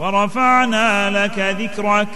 ورفعنا لك ذكرك.